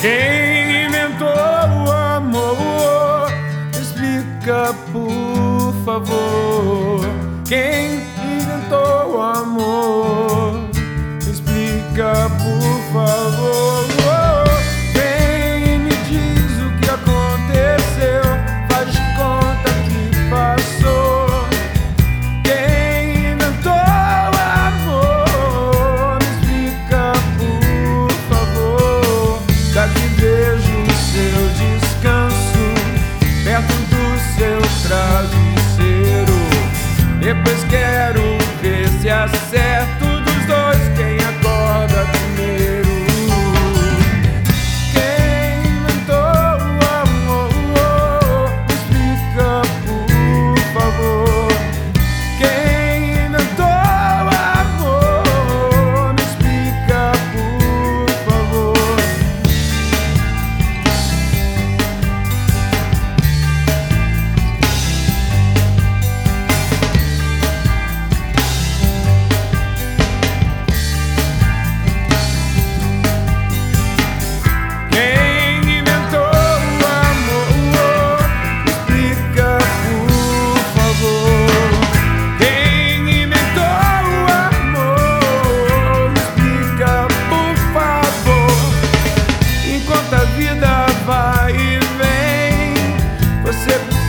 Quem inventou o amor? Explica, por favor. Quem inventou o amor? Explica, por favor. se acerto você